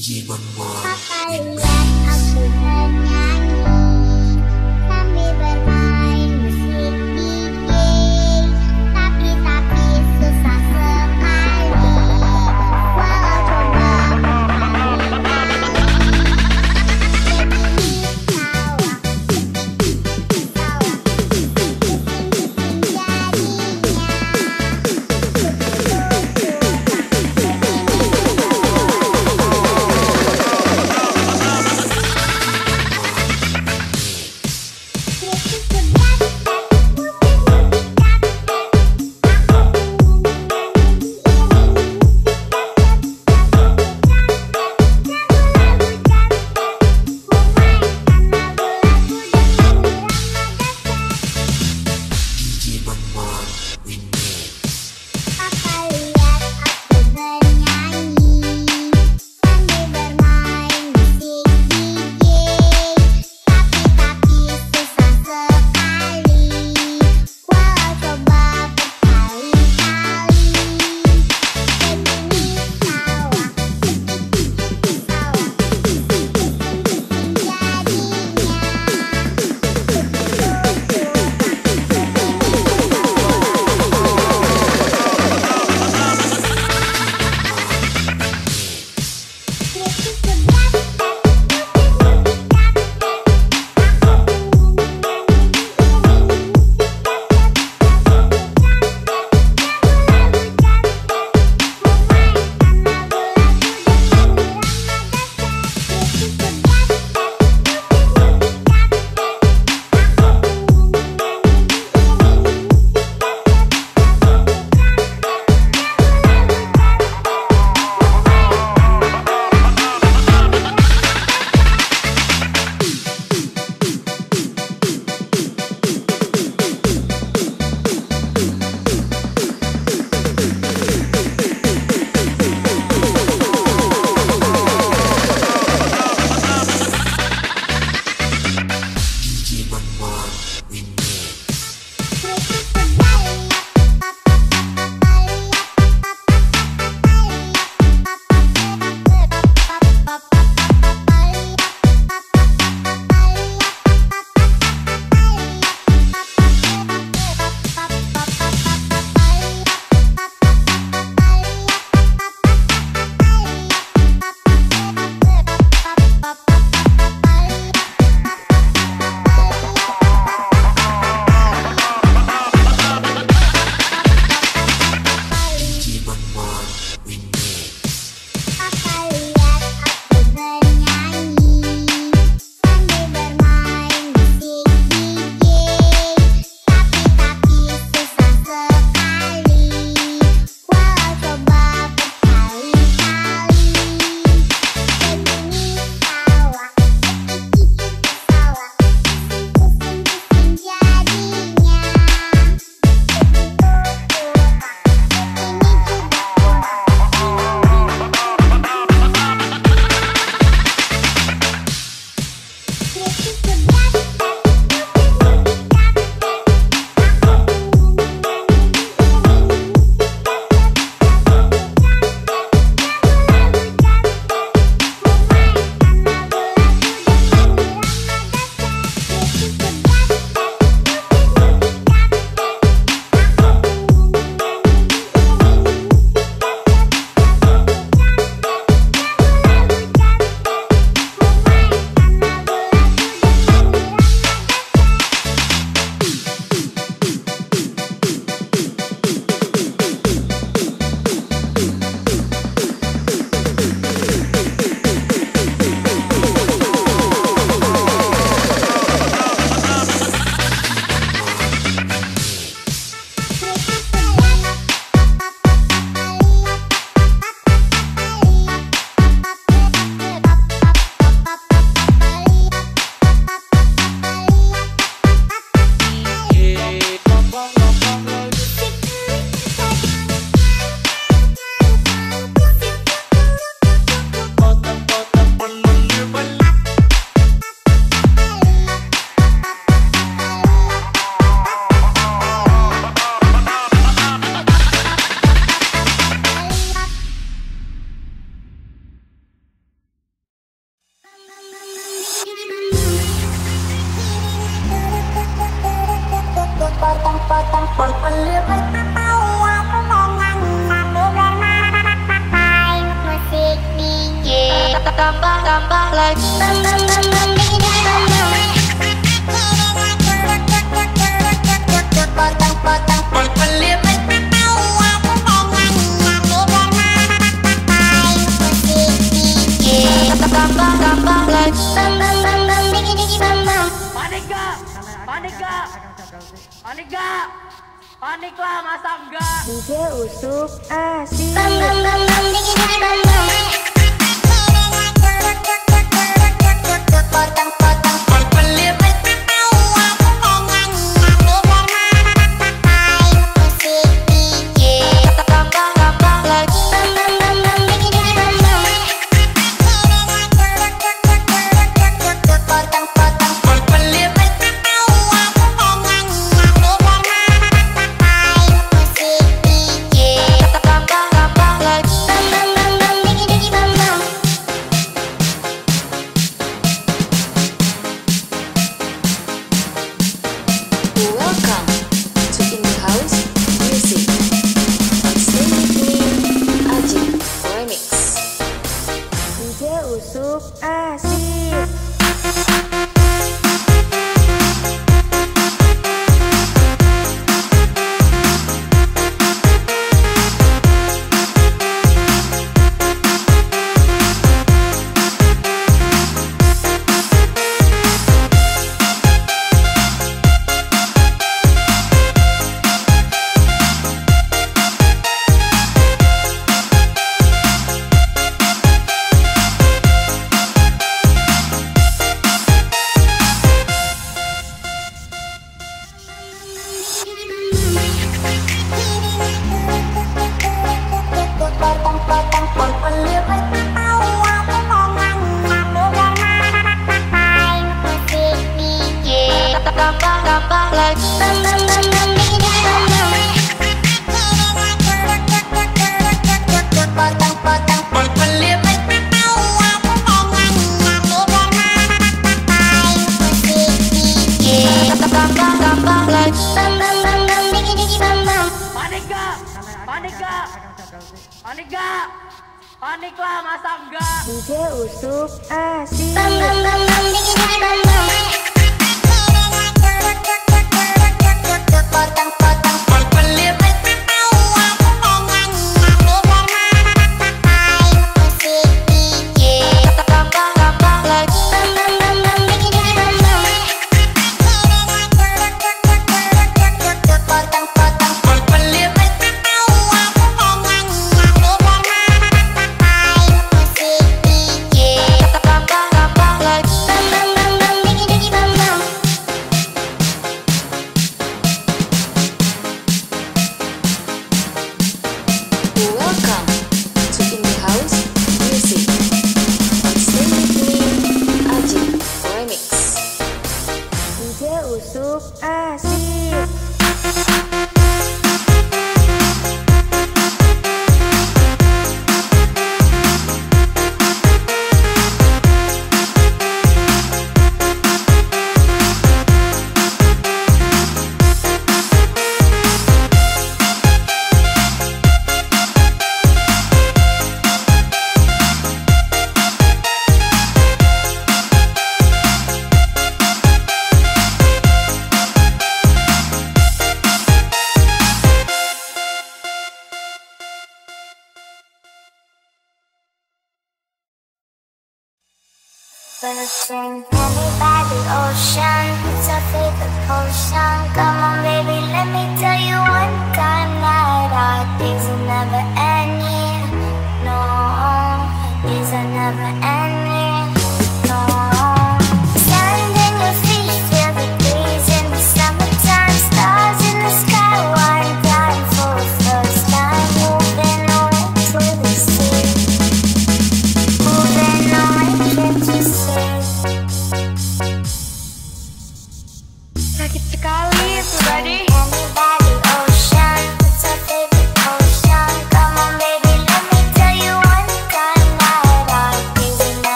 DJ Mama.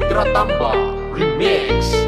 Pratamba Remix